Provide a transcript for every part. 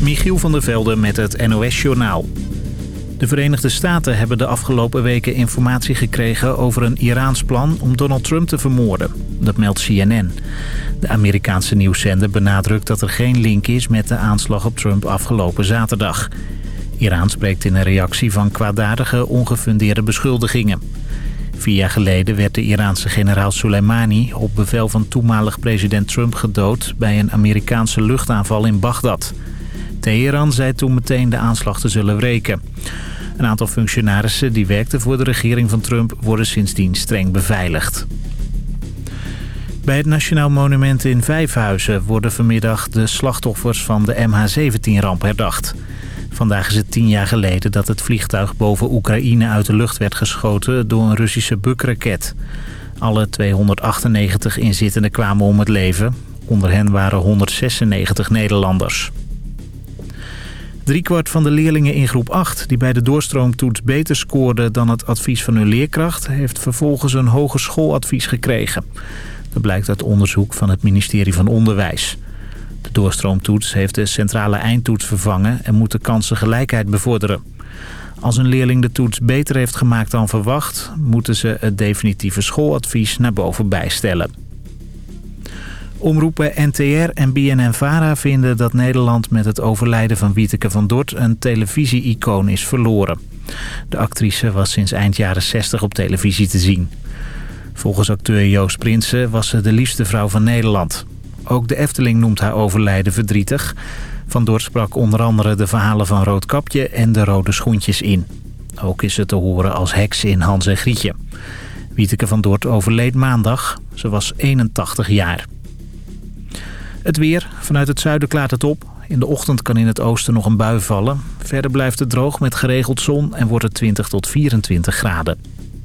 Michiel van der Velde met het NOS-journaal. De Verenigde Staten hebben de afgelopen weken informatie gekregen over een Iraans plan om Donald Trump te vermoorden. Dat meldt CNN. De Amerikaanse nieuwszender benadrukt dat er geen link is met de aanslag op Trump afgelopen zaterdag. Iran spreekt in een reactie van kwaadaardige, ongefundeerde beschuldigingen. Vier jaar geleden werd de Iraanse generaal Soleimani op bevel van toenmalig president Trump gedood bij een Amerikaanse luchtaanval in Bagdad. Teheran zei toen meteen de aanslag te zullen wreken. Een aantal functionarissen die werkten voor de regering van Trump worden sindsdien streng beveiligd. Bij het Nationaal Monument in Vijfhuizen worden vanmiddag de slachtoffers van de MH17-ramp herdacht. Vandaag is het tien jaar geleden dat het vliegtuig boven Oekraïne uit de lucht werd geschoten door een Russische bukraket. Alle 298 inzittenden kwamen om het leven. Onder hen waren 196 Nederlanders. Driekwart van de leerlingen in groep 8 die bij de doorstroomtoets beter scoorden dan het advies van hun leerkracht... heeft vervolgens een hogeschooladvies gekregen. Dat blijkt uit onderzoek van het ministerie van Onderwijs. De doorstroomtoets heeft de centrale eindtoets vervangen en moet de kansengelijkheid bevorderen. Als een leerling de toets beter heeft gemaakt dan verwacht... moeten ze het definitieve schooladvies naar boven bijstellen. Omroepen NTR en BNN-VARA vinden dat Nederland met het overlijden van Wieteke van Dort een televisie-icoon is verloren. De actrice was sinds eind jaren 60 op televisie te zien. Volgens acteur Joost Prinsen was ze de liefste vrouw van Nederland. Ook de Efteling noemt haar overlijden verdrietig. Van Dort sprak onder andere de verhalen van Roodkapje en de Rode Schoentjes in. Ook is ze te horen als heks in Hans en Grietje. Wieteke van Dort overleed maandag. Ze was 81 jaar. Het weer. Vanuit het zuiden klaart het op. In de ochtend kan in het oosten nog een bui vallen. Verder blijft het droog met geregeld zon en wordt het 20 tot 24 graden.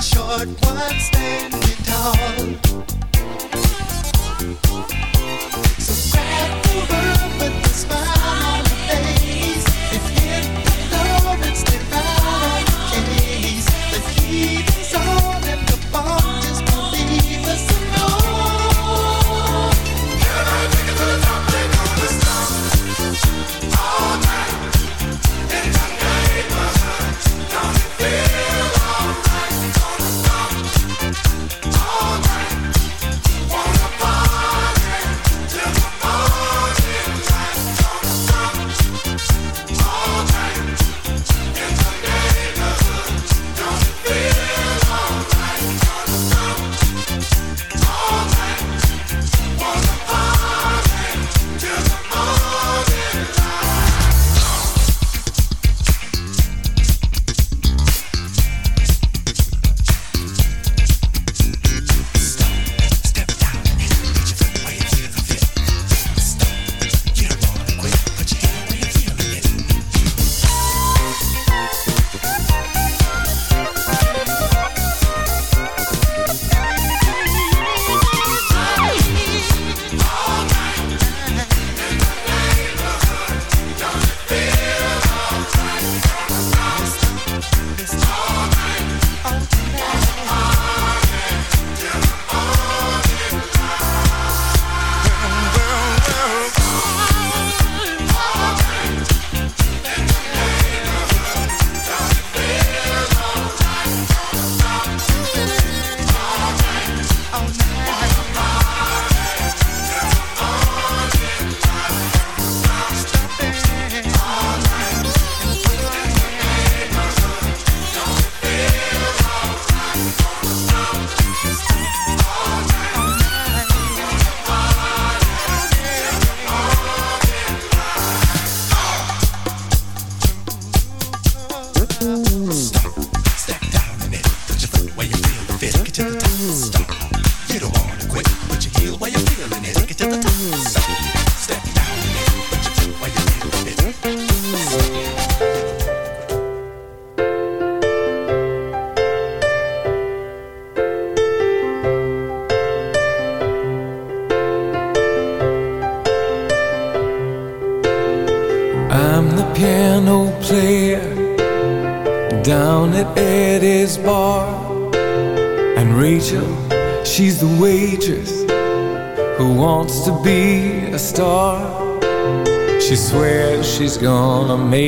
short, standing tall. So grab the world with a smile on your face.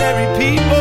ordinary people.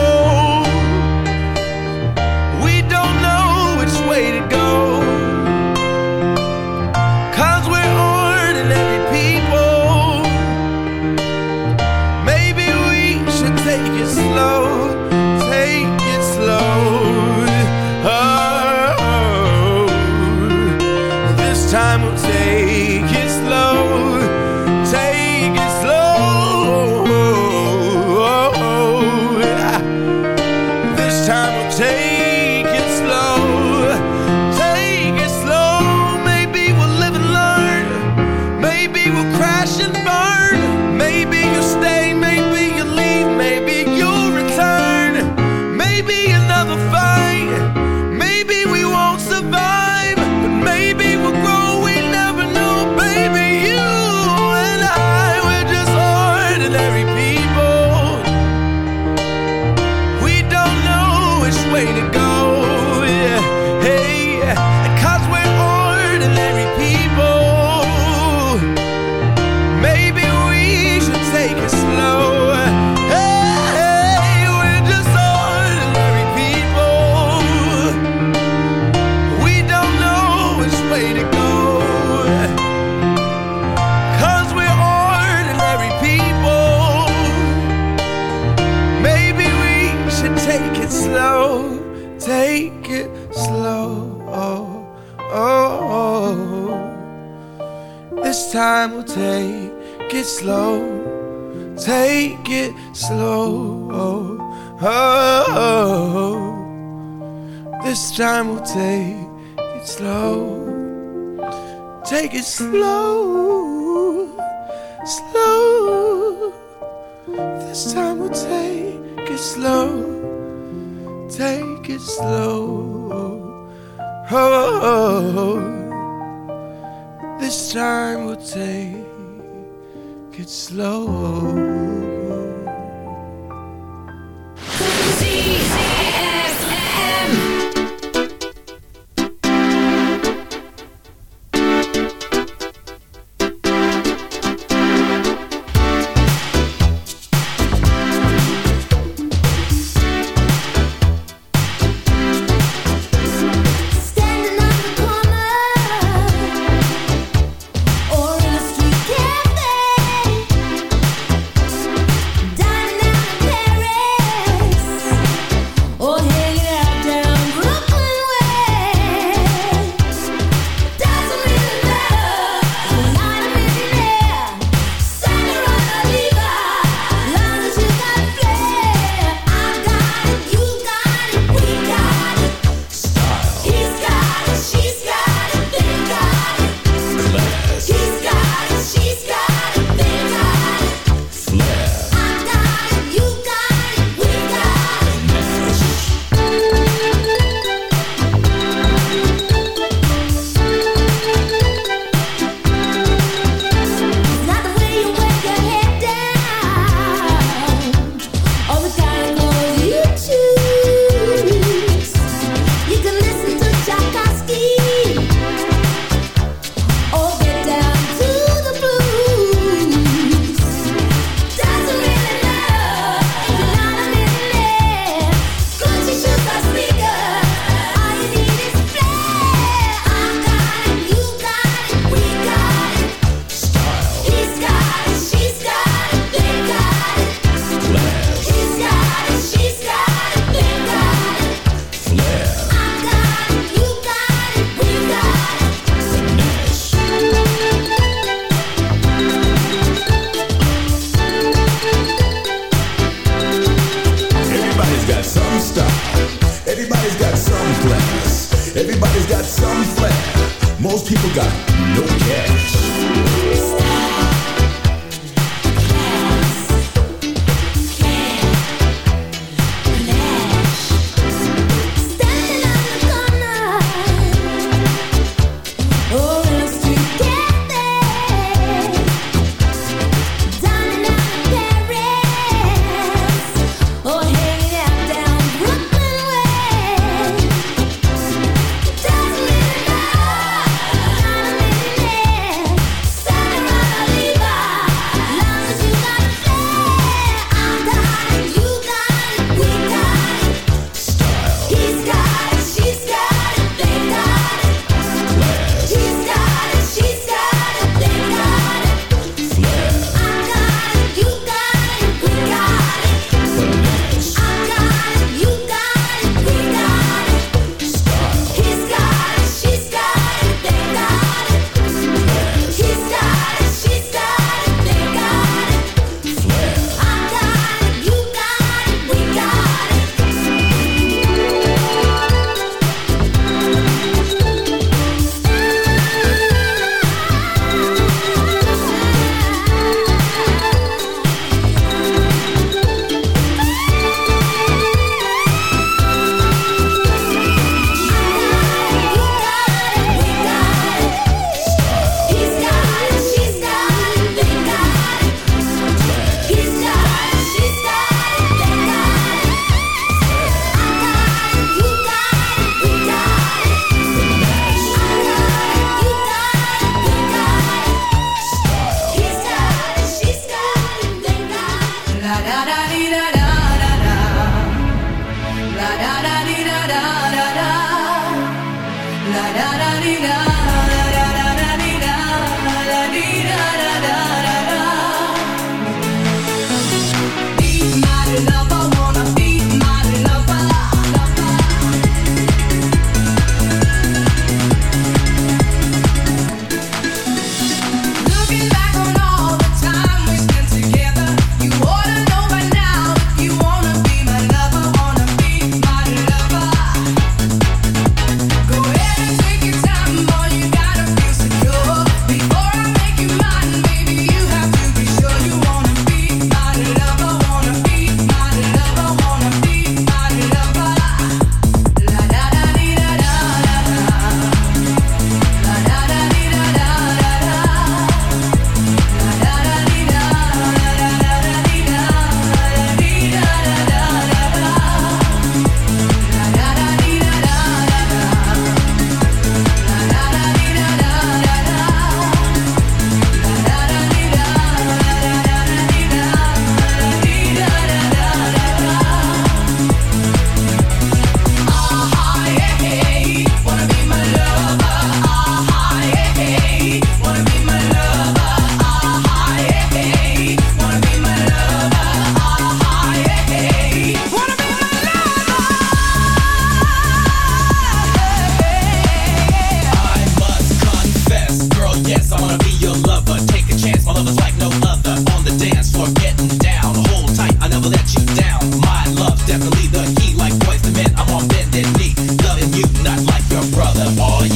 Some flair. Most people got no cash. da da da da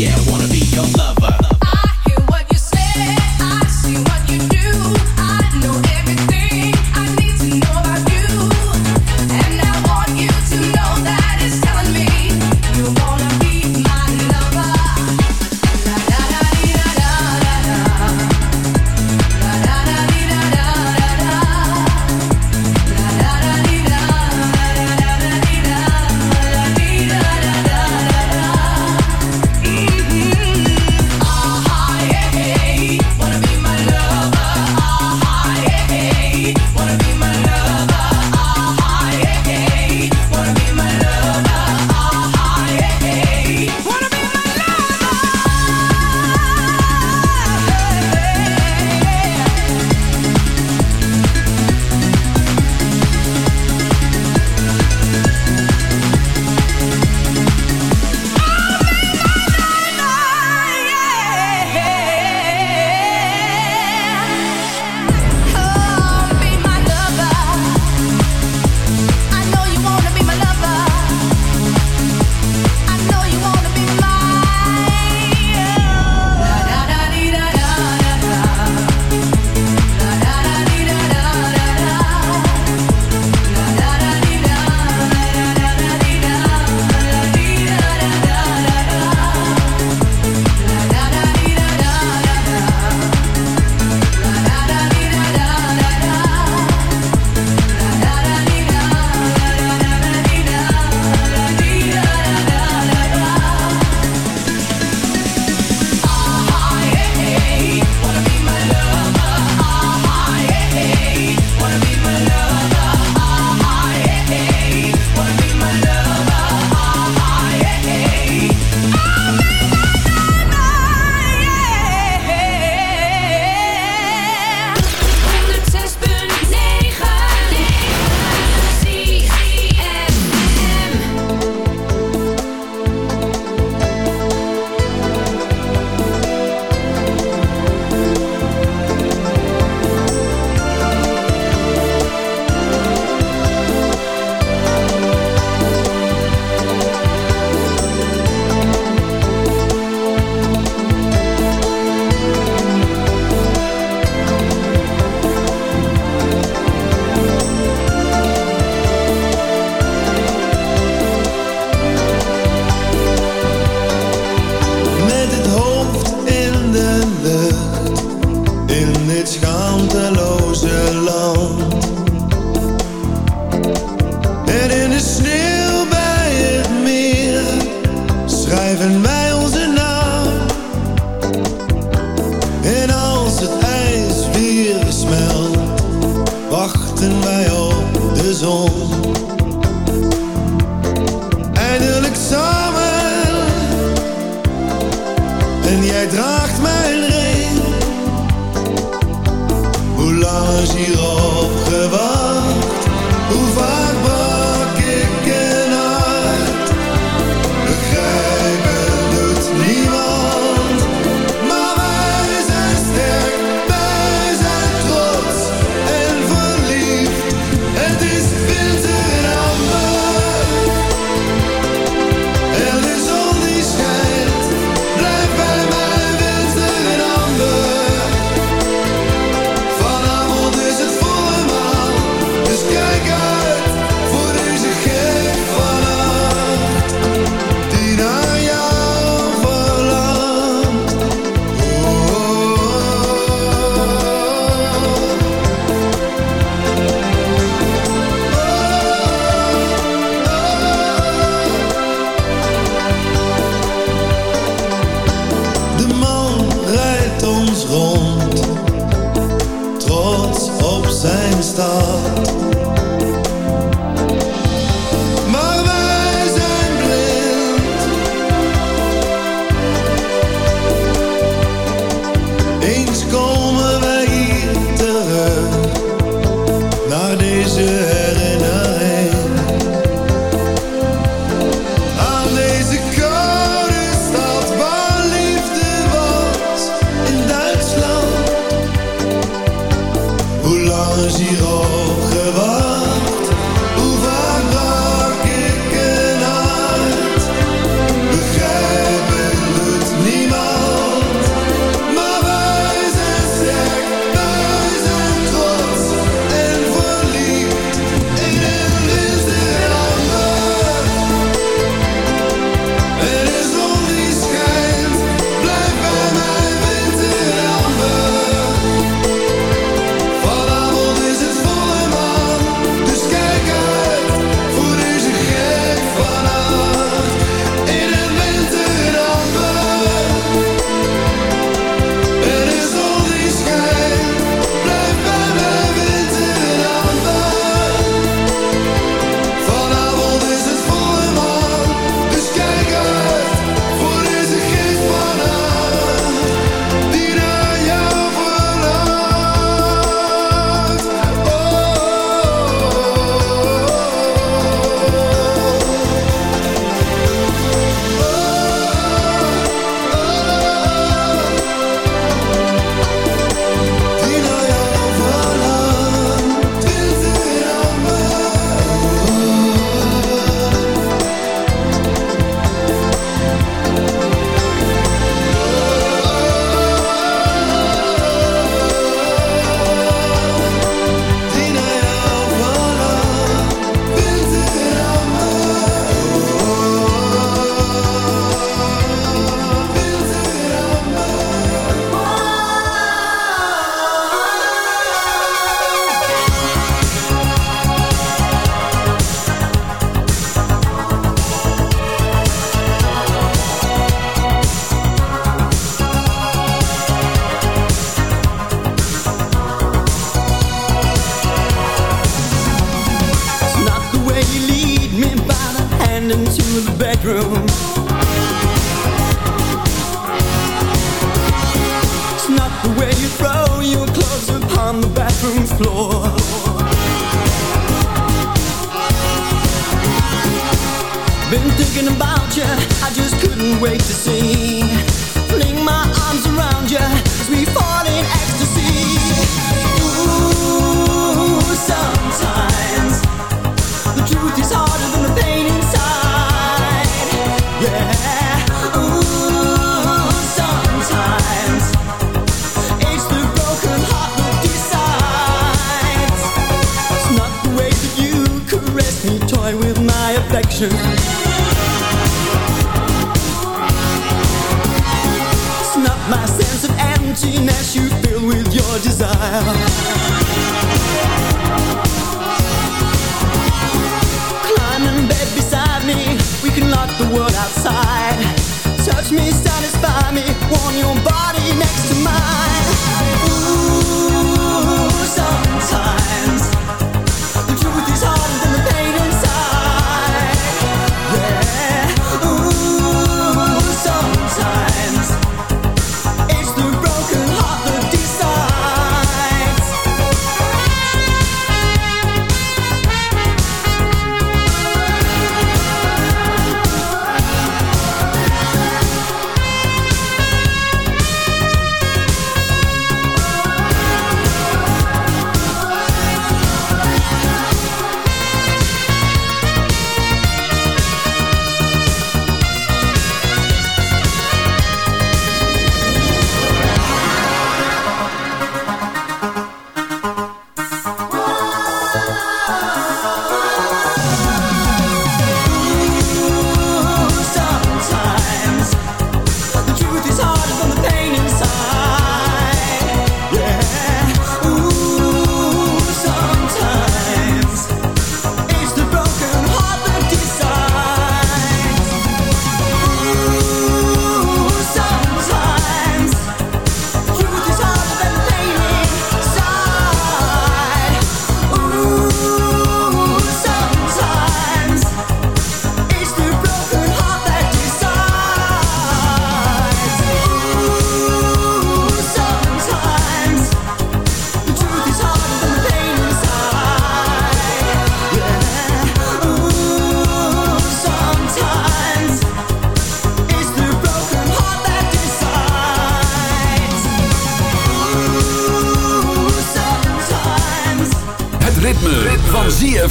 yeah, wanna be your lover.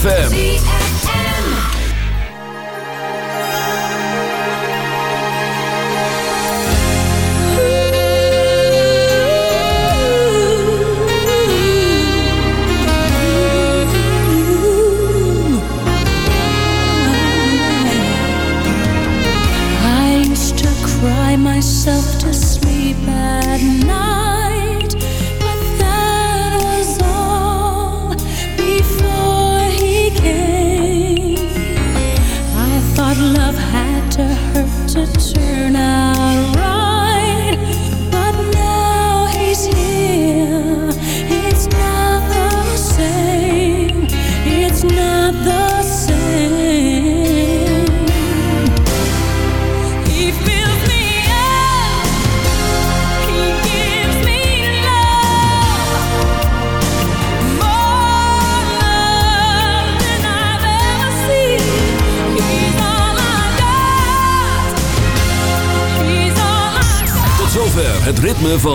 ZFM.